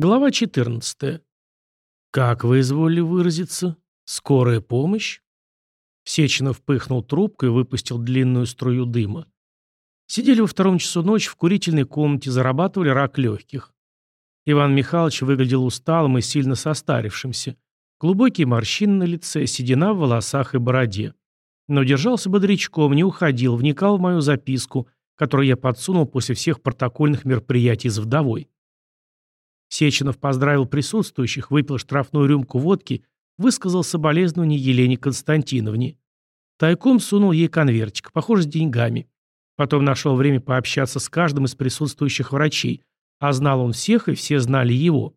Глава 14. Как вы изволили выразиться? Скорая помощь? Сеченов пыхнул трубкой и выпустил длинную струю дыма. Сидели во втором часу ночи в курительной комнате, зарабатывали рак легких. Иван Михайлович выглядел усталым и сильно состарившимся. Глубокие морщины на лице, седина в волосах и бороде. Но держался бодрячком, не уходил, вникал в мою записку, которую я подсунул после всех протокольных мероприятий с вдовой. Сеченов поздравил присутствующих, выпил штрафную рюмку водки, высказал соболезнование Елене Константиновне. Тайком сунул ей конвертик, похоже, с деньгами. Потом нашел время пообщаться с каждым из присутствующих врачей, а знал он всех, и все знали его.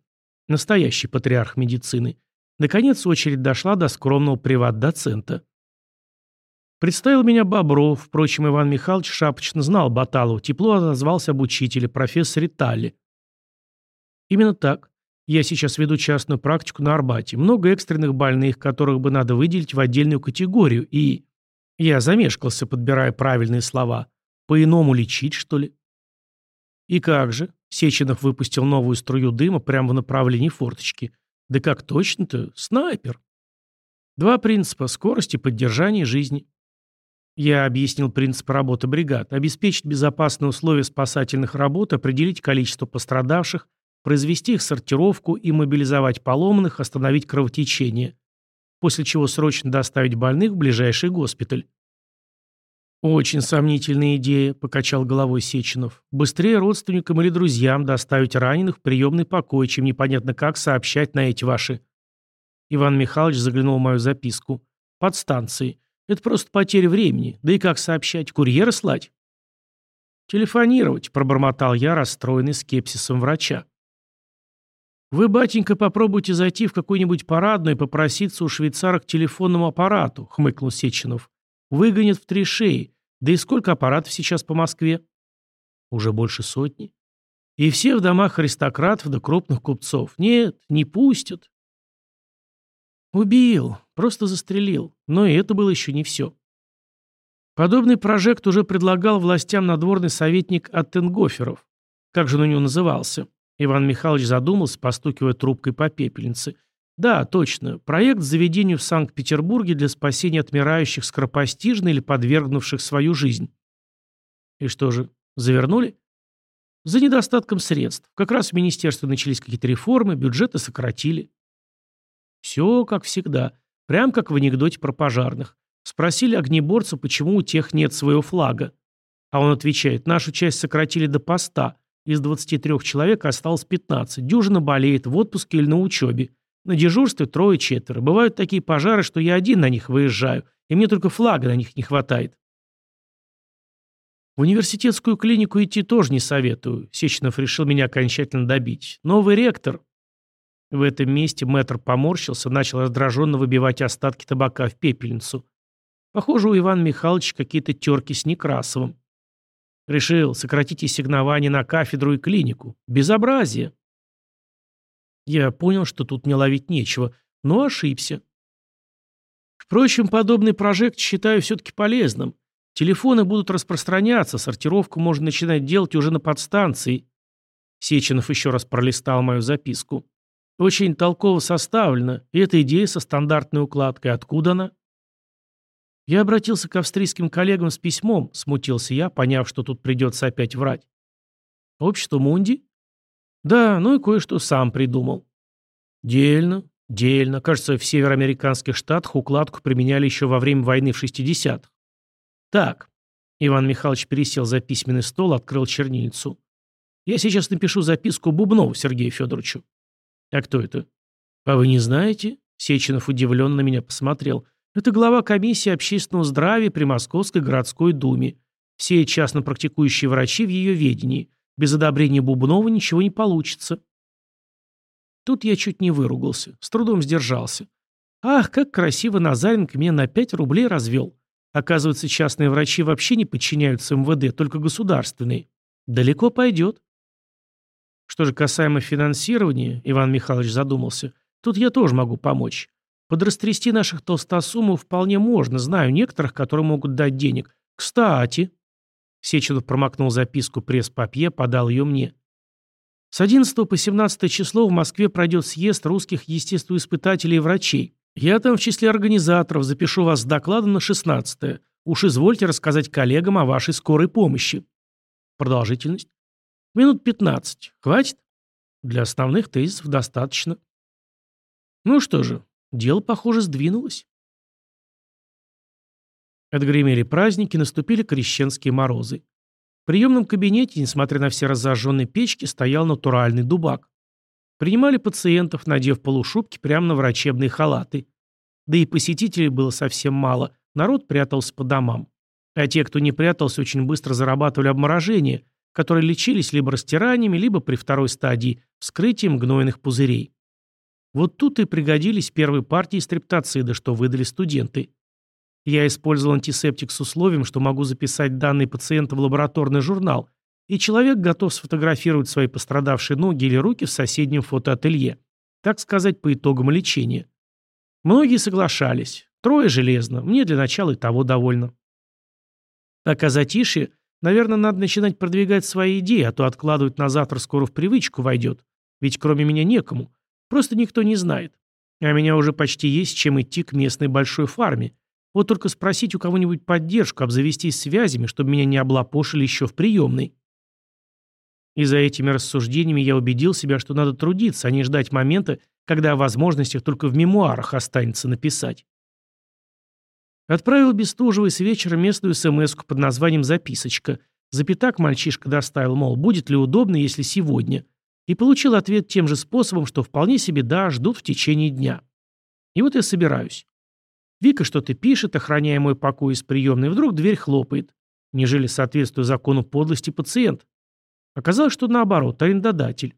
Настоящий патриарх медицины. Наконец очередь дошла до скромного приват-доцента. Представил меня Бобров, впрочем, Иван Михайлович шапочно знал Баталову, тепло отозвался об учителе, профессоре Талли. Именно так. Я сейчас веду частную практику на Арбате. Много экстренных больных, которых бы надо выделить в отдельную категорию. И... Я замешкался, подбирая правильные слова. По-иному лечить, что ли? И как же? Сеченов выпустил новую струю дыма прямо в направлении форточки. Да как точно-то? Снайпер. Два принципа – скорость и поддержание жизни. Я объяснил принцип работы бригад. Обеспечить безопасные условия спасательных работ, определить количество пострадавших – произвести их сортировку и мобилизовать поломанных, остановить кровотечение, после чего срочно доставить больных в ближайший госпиталь. «Очень сомнительная идея», — покачал головой Сеченов. «Быстрее родственникам или друзьям доставить раненых в приемный покой, чем непонятно как сообщать на эти ваши...» Иван Михайлович заглянул в мою записку. «Подстанции. Это просто потеря времени. Да и как сообщать? Курьера слать?» «Телефонировать», — пробормотал я, расстроенный скепсисом врача. Вы, батенька, попробуйте зайти в какую-нибудь парадную и попроситься у швейцара к телефонному аппарату, хмыкнул Сеченов. Выгонят в три шеи. Да и сколько аппаратов сейчас по Москве? Уже больше сотни. И все в домах аристократов да крупных купцов. Нет, не пустят. Убил, просто застрелил. Но и это было еще не все. Подобный прожект уже предлагал властям надворный советник Аттенгоферов. Как же он у него назывался? Иван Михайлович задумался, постукивая трубкой по пепельнице. Да, точно. Проект заведению в Санкт-Петербурге для спасения отмирающих скоропостижно или подвергнувших свою жизнь. И что же, завернули? За недостатком средств. Как раз в министерстве начались какие-то реформы, бюджеты сократили. Все как всегда. Прям как в анекдоте про пожарных. Спросили огнеборца, почему у тех нет своего флага. А он отвечает, нашу часть сократили до поста, из 23 человек осталось 15. Дюжина болеет, в отпуске или на учебе. На дежурстве трое-четверо. Бывают такие пожары, что я один на них выезжаю, и мне только флага на них не хватает. В университетскую клинику идти тоже не советую. Сеченов решил меня окончательно добить. Новый ректор. В этом месте мэтр поморщился, начал раздраженно выбивать остатки табака в пепельницу. Похоже, у Ивана Михайловича какие-то терки с Некрасовым. Решил сократить ассигнование на кафедру и клинику. Безобразие. Я понял, что тут не ловить нечего, но ошибся. Впрочем, подобный прожект считаю все-таки полезным. Телефоны будут распространяться, сортировку можно начинать делать уже на подстанции. Сеченов еще раз пролистал мою записку. Очень толково составлено, и эта идея со стандартной укладкой. Откуда она? Я обратился к австрийским коллегам с письмом, смутился я, поняв, что тут придется опять врать. Общество Мунди? Да, ну и кое-что сам придумал. Дельно, дельно. Кажется, в североамериканских штатах укладку применяли еще во время войны в 60-х. Так, Иван Михайлович пересел за письменный стол, открыл чернильницу. Я сейчас напишу записку Бубнову Сергею Федоровичу. А кто это? А вы не знаете? Сеченов удивленно на меня посмотрел. Это глава комиссии общественного здравия при Московской городской думе. Все частно практикующие врачи в ее ведении. Без одобрения Бубнова ничего не получится. Тут я чуть не выругался, с трудом сдержался. Ах, как красиво Назаренко меня на 5 рублей развел. Оказывается, частные врачи вообще не подчиняются МВД, только государственные. Далеко пойдет. Что же касаемо финансирования, Иван Михайлович задумался, тут я тоже могу помочь. Подрастрясти наших толстосумов вполне можно, знаю некоторых, которые могут дать денег. Кстати...» Сеченов промокнул записку пресс-папье, подал ее мне. С 11 по 17 число в Москве пройдет съезд русских естествоиспытателей и врачей. Я там в числе организаторов запишу вас с докладом на 16 -е. Уж извольте рассказать коллегам о вашей скорой помощи. Продолжительность? Минут 15. Хватит? Для основных тезисов достаточно. Ну что же, дело, похоже, сдвинулось. Отгремели праздники, наступили крещенские морозы. В приемном кабинете, несмотря на все разожженные печки, стоял натуральный дубак. Принимали пациентов, надев полушубки прямо на врачебные халаты. Да и посетителей было совсем мало, народ прятался по домам. А те, кто не прятался, очень быстро зарабатывали обморожение, которые лечились либо растираниями, либо при второй стадии вскрытием гнойных пузырей. Вот тут и пригодились первые партии стриптоцида, что выдали студенты. Я использовал антисептик с условием, что могу записать данные пациента в лабораторный журнал, и человек готов сфотографировать свои пострадавшие ноги или руки в соседнем фотоателье. Так сказать, по итогам лечения. Многие соглашались. Трое железно. Мне для начала и того довольно. Пока затишье, наверное, надо начинать продвигать свои идеи, а то откладывать на завтра скоро в привычку войдет. Ведь кроме меня некому. Просто никто не знает. А меня уже почти есть чем идти к местной большой фарме. Вот только спросить у кого-нибудь поддержку, обзавестись связями, чтобы меня не облапошили еще в приемной. И за этими рассуждениями я убедил себя, что надо трудиться, а не ждать момента, когда о возможностях только в мемуарах останется написать. Отправил Бестужевой с вечера местную смс под названием «Записочка». Запятак мальчишка доставил, мол, будет ли удобно, если сегодня. И получил ответ тем же способом, что вполне себе да, ждут в течение дня. И вот я собираюсь. Вика что-то пишет, охраняя мой покой из приемной, вдруг дверь хлопает. Нежели соответствуя закону подлости пациент. Оказалось, что наоборот, арендодатель.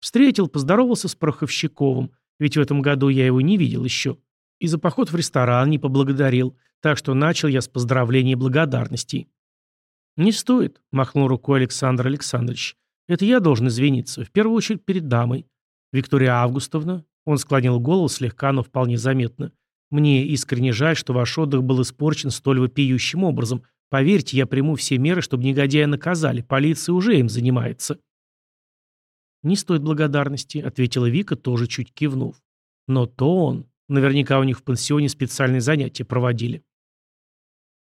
Встретил, поздоровался с Пороховщиковым, ведь в этом году я его не видел еще. И за поход в ресторан не поблагодарил, так что начал я с поздравлений и благодарностей. «Не стоит», — махнул рукой Александр Александрович. «Это я должен извиниться, в первую очередь перед дамой. Виктория Августовна». Он склонил голову слегка, но вполне заметно. Мне искренне жаль, что ваш отдых был испорчен столь вопиющим образом. Поверьте, я приму все меры, чтобы негодяя наказали. Полиция уже им занимается. «Не стоит благодарности», — ответила Вика, тоже чуть кивнув. «Но то он. Наверняка у них в пансионе специальные занятия проводили».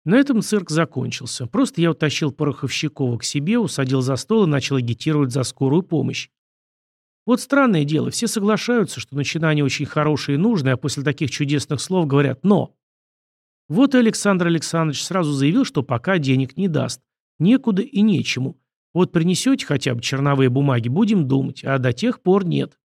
На этом цирк закончился. Просто я утащил Пороховщикова к себе, усадил за стол и начал агитировать за скорую помощь. Вот странное дело, все соглашаются, что начинание очень хорошее и нужное, а после таких чудесных слов говорят «но». Вот и Александр Александрович сразу заявил, что пока денег не даст. Некуда и нечему. Вот принесете хотя бы черновые бумаги, будем думать, а до тех пор нет.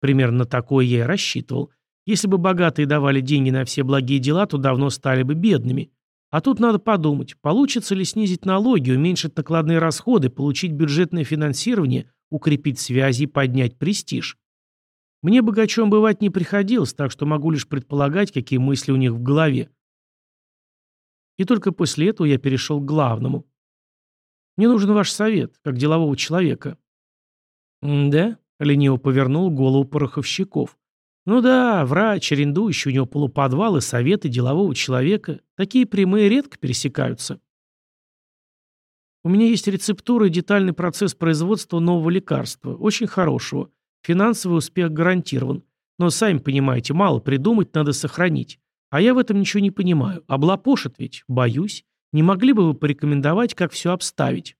Примерно такое я и рассчитывал. Если бы богатые давали деньги на все благие дела, то давно стали бы бедными. А тут надо подумать, получится ли снизить налоги, уменьшить накладные расходы, получить бюджетное финансирование – укрепить связи и поднять престиж. Мне богачом бывать не приходилось, так что могу лишь предполагать, какие мысли у них в голове. И только после этого я перешел к главному. Мне нужен ваш совет, как делового человека. «Да?» — лениво повернул голову пороховщиков. «Ну да, врач, арендующий у него полуподвал и советы делового человека. Такие прямые редко пересекаются». У меня есть рецептура и детальный процесс производства нового лекарства, очень хорошего. Финансовый успех гарантирован. Но, сами понимаете, мало придумать, надо сохранить. А я в этом ничего не понимаю. Облапошат ведь, боюсь. Не могли бы вы порекомендовать, как все обставить?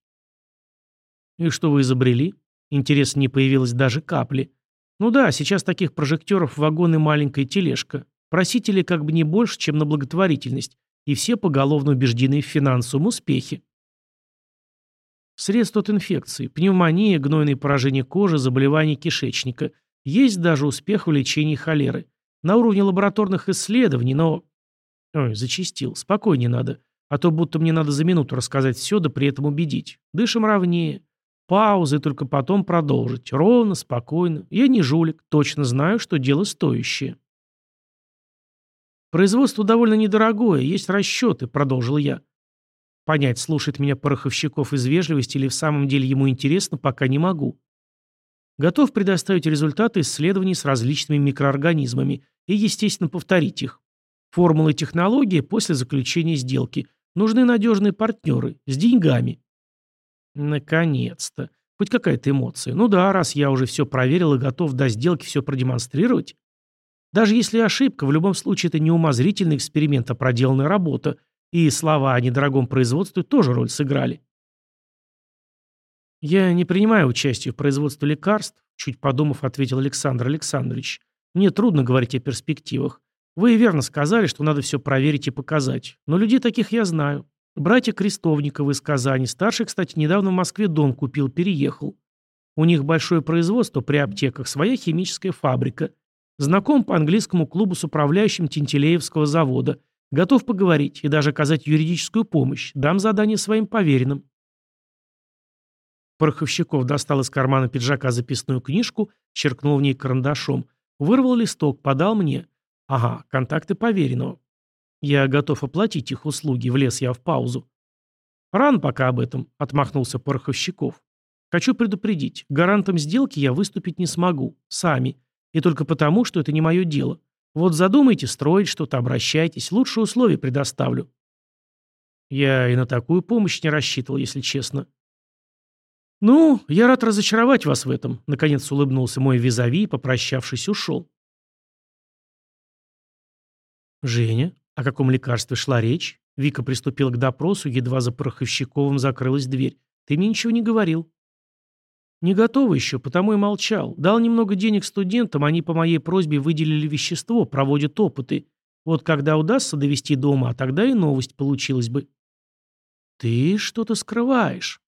И что вы изобрели? Интерес не появилось даже капли. Ну да, сейчас таких прожекторов вагон и маленькая тележка. Просители как бы не больше, чем на благотворительность. И все поголовно убеждены в финансовом успехе. Средства от инфекции, пневмония, гнойные поражения кожи, заболевания кишечника. Есть даже успех в лечении холеры. На уровне лабораторных исследований, но... Ой, зачистил. Спокойнее надо. А то будто мне надо за минуту рассказать все, да при этом убедить. Дышим ровнее. Паузы, только потом продолжить. Ровно, спокойно. Я не жулик, точно знаю, что дело стоящее. Производство довольно недорогое, есть расчеты, продолжил я. Понять, слушает меня Пороховщиков из вежливости или в самом деле ему интересно, пока не могу. Готов предоставить результаты исследований с различными микроорганизмами и, естественно, повторить их. Формулы технологии после заключения сделки. Нужны надежные партнеры, с деньгами. Наконец-то. Хоть какая-то эмоция. Ну да, раз я уже все проверил и готов до сделки все продемонстрировать. Даже если ошибка, в любом случае это не умозрительный эксперимент, а проделанная работа. И слова о недорогом производстве тоже роль сыграли. «Я не принимаю участие в производстве лекарств», чуть подумав, ответил Александр Александрович. «Мне трудно говорить о перспективах. Вы верно сказали, что надо все проверить и показать. Но людей таких я знаю. Братья Крестовниковы из Казани. Старший, кстати, недавно в Москве дом купил, переехал. У них большое производство при аптеках, своя химическая фабрика. Знаком по английскому клубу с управляющим Тинтелеевского завода. Готов поговорить и даже оказать юридическую помощь. Дам задание своим поверенным. Пороховщиков достал из кармана пиджака записную книжку, черкнул в ней карандашом, вырвал листок, подал мне. Ага, контакты поверенного. Я готов оплатить их услуги, влез я в паузу. Ран пока об этом, отмахнулся Пороховщиков. Хочу предупредить, гарантом сделки я выступить не смогу, сами. И только потому, что это не мое дело. Вот задумайте строить что-то, обращайтесь, лучшие условия предоставлю. Я и на такую помощь не рассчитывал, если честно. «Ну, я рад разочаровать вас в этом», — наконец улыбнулся мой визави и, попрощавшись, ушел. «Женя, о каком лекарстве шла речь?» Вика приступила к допросу, едва за Пороховщиковым закрылась дверь. «Ты мне ничего не говорил». «Не готово еще, потому и молчал. Дал немного денег студентам, они по моей просьбе выделили вещество, проводят опыты. Вот когда удастся довести до ума, тогда и новость получилась бы». «Ты что-то скрываешь».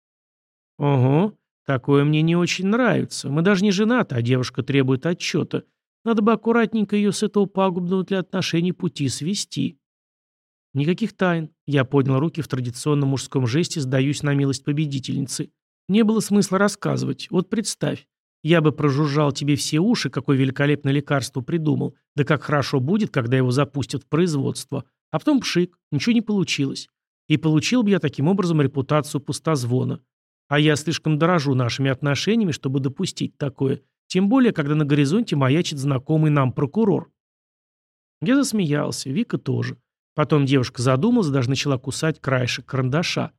«Ого, такое мне не очень нравится. Мы даже не женаты, а девушка требует отчета. Надо бы аккуратненько ее с этого пагубного для отношений пути свести». «Никаких тайн». Я поднял руки в традиционном мужском жесте, сдаюсь на милость победительницы. Не было смысла рассказывать. Вот представь, я бы прожужжал тебе все уши, какое великолепное лекарство придумал. Да как хорошо будет, когда его запустят в производство. А потом пшик, ничего не получилось. И получил бы я таким образом репутацию пустозвона. А я слишком дорожу нашими отношениями, чтобы допустить такое. Тем более, когда на горизонте маячит знакомый нам прокурор. Я засмеялся, Вика тоже. Потом девушка задумалась, даже начала кусать краешек карандаша.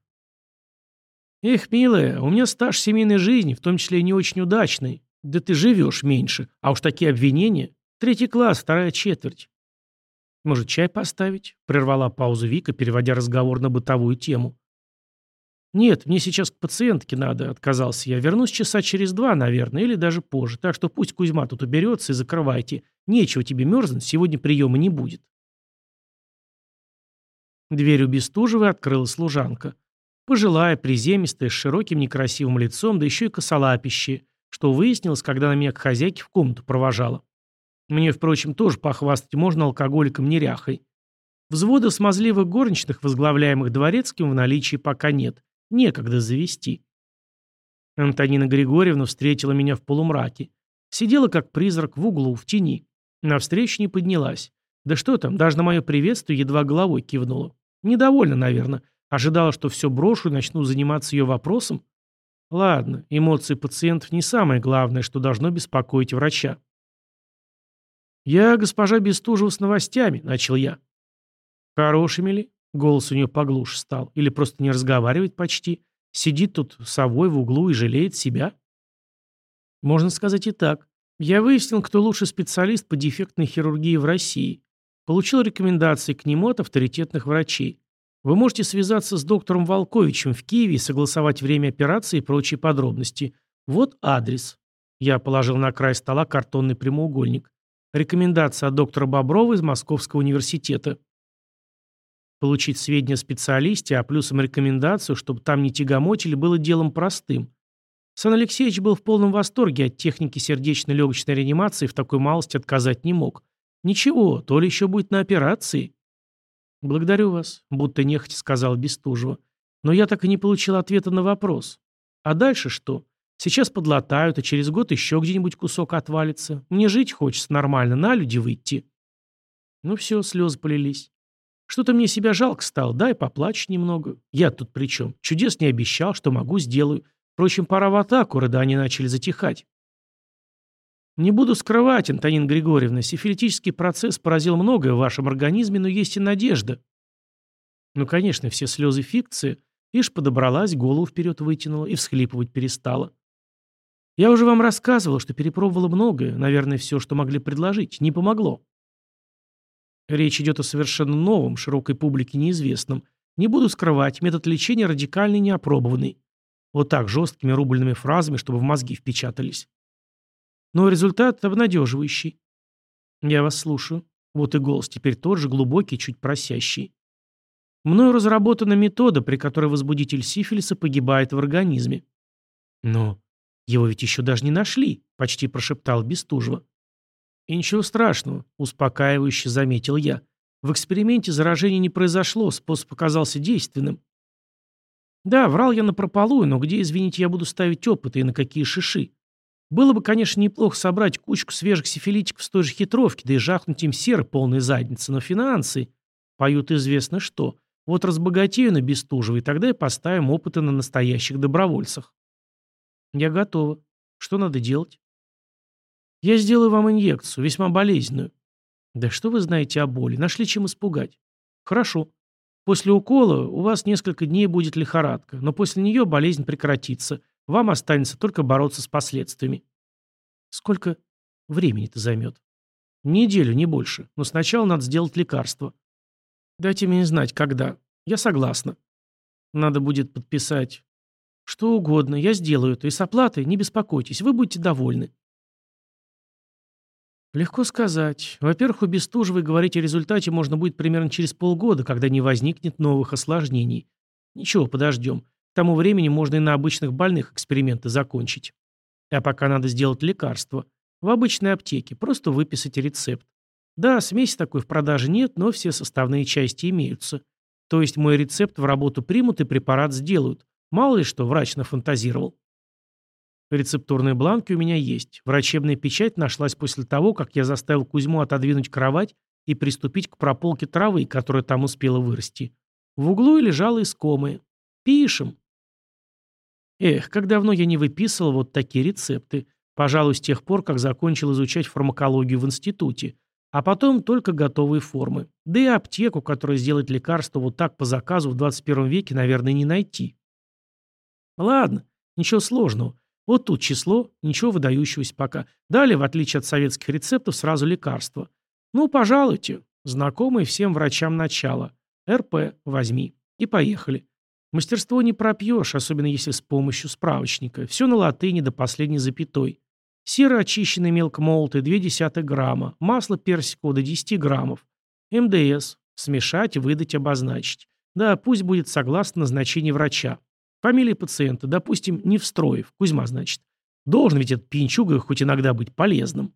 «Эх, милая, у меня стаж семейной жизни, в том числе не очень удачный. Да ты живешь меньше. А уж такие обвинения. Третий класс, вторая четверть». «Может, чай поставить?» — прервала паузу Вика, переводя разговор на бытовую тему. «Нет, мне сейчас к пациентке надо», — отказался я. «Вернусь часа через два, наверное, или даже позже. Так что пусть Кузьма тут уберется и закрывайте. Нечего тебе мерзнуть, сегодня приема не будет». Дверь у Бестужевой открыла служанка. Пожилая, приземистая, с широким некрасивым лицом, да еще и косолапище, что выяснилось, когда она меня к хозяйке в комнату провожала. Мне, впрочем, тоже похвастать можно алкоголиком-неряхой. Взвода смазливых горничных, возглавляемых дворецким, в наличии пока нет. Некогда завести. Антонина Григорьевна встретила меня в полумраке. Сидела как призрак в углу, в тени. Навстречу не поднялась. Да что там, даже на мое приветствие едва головой кивнула. Недовольна, наверное. Ожидала, что все брошу и начну заниматься ее вопросом? Ладно, эмоции пациентов не самое главное, что должно беспокоить врача. «Я госпожа Бестужева с новостями», — начал я. «Хорошими ли?» — голос у нее поглуше стал. «Или просто не разговаривает почти? Сидит тут совой в углу и жалеет себя?» Можно сказать и так. Я выяснил, кто лучший специалист по дефектной хирургии в России. Получил рекомендации к нему от авторитетных врачей. Вы можете связаться с доктором Волковичем в Киеве и согласовать время операции и прочие подробности. Вот адрес. Я положил на край стола картонный прямоугольник. Рекомендация от доктора Боброва из Московского университета. Получить сведения о специалисте, а плюсом рекомендацию, чтобы там не тягомотили, было делом простым. Сан Алексеевич был в полном восторге от техники сердечно-легочной реанимации и в такой малости отказать не мог. Ничего, то ли еще будет на операции. «Благодарю вас», — будто нехотя сказал Бестужева. «Но я так и не получил ответа на вопрос. А дальше что? Сейчас подлатают, а через год еще где-нибудь кусок отвалится. Мне жить хочется нормально, на люди выйти». Ну все, слезы полились. Что-то мне себя жалко стало, дай поплачь немного. Я тут при чем? Чудес не обещал, что могу, сделаю. Впрочем, пора в атаку, рода они начали затихать. Не буду скрывать, Антонина Григорьевна, сифилитический процесс поразил многое в вашем организме, но есть и надежда. Ну, конечно, все слезы фикции. Ишь подобралась, голову вперед вытянула и всхлипывать перестала. Я уже вам рассказывал, что перепробовала многое, наверное, все, что могли предложить. Не помогло. Речь идет о совершенно новом, широкой публике неизвестном. Не буду скрывать, метод лечения радикальный неопробованный. Вот так, жесткими рубленными фразами, чтобы в мозги впечатались. Но результат обнадеживающий. Я вас слушаю. Вот и голос теперь тот же, глубокий, чуть просящий. Мною разработана метода, при которой возбудитель сифилиса погибает в организме. Но его ведь еще даже не нашли, почти прошептал Бестужева. И ничего страшного, успокаивающе заметил я. В эксперименте заражение не произошло, способ оказался действенным. Да, врал я напропалую, но где, извините, я буду ставить опыты и на какие шиши? Было бы, конечно, неплохо собрать кучку свежих сифилитиков с той же хитровки, да и жахнуть им серы полные задницы, но финансы поют известно что. Вот разбогатею на Бестужева, тогда и поставим опыты на настоящих добровольцах. Я готова. Что надо делать? Я сделаю вам инъекцию, весьма болезненную. Да что вы знаете о боли? Нашли чем испугать. Хорошо. После укола у вас несколько дней будет лихорадка, но после нее болезнь прекратится. Вам останется только бороться с последствиями. Сколько времени это займет? Неделю, не больше. Но сначала надо сделать лекарство. Дайте мне знать, когда. Я согласна. Надо будет подписать. Что угодно, я сделаю это. И с оплатой не беспокойтесь, вы будете довольны. Легко сказать. Во-первых, у Бестужевой говорить о результате можно будет примерно через полгода, когда не возникнет новых осложнений. Ничего, подождем. К тому времени можно и на обычных больных эксперименты закончить. А пока надо сделать лекарство. В обычной аптеке. Просто выписать рецепт. Да, смеси такой в продаже нет, но все составные части имеются. То есть мой рецепт в работу примут и препарат сделают. Мало ли что врач нафантазировал. Рецептурные бланки у меня есть. Врачебная печать нашлась после того, как я заставил Кузьму отодвинуть кровать и приступить к прополке травы, которая там успела вырасти. В углу и лежала искомая. Пишем. Эх, как давно я не выписывал вот такие рецепты. Пожалуй, с тех пор, как закончил изучать фармакологию в институте. А потом только готовые формы. Да и аптеку, которая сделает лекарство вот так по заказу в 21 веке, наверное, не найти. Ладно, ничего сложного. Вот тут число, ничего выдающегося пока. Далее, в отличие от советских рецептов, сразу лекарства. Ну, пожалуйте. Знакомые всем врачам начало. РП возьми. И поехали. Мастерство не пропьешь, особенно если с помощью справочника. Все на латыни до последней запятой. Сера очищенный мелкомолотый 0,2 грамма. Масло персикового до 10 граммов. МДС. Смешать, выдать, обозначить. Да, пусть будет согласно назначению врача. Фамилия пациента, допустим, не Невстроев, Кузьма, значит. Должен ведь этот пьянчуга хоть иногда быть полезным.